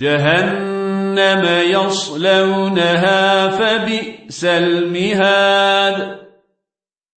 جهنم يصلونها فبئس المهاد.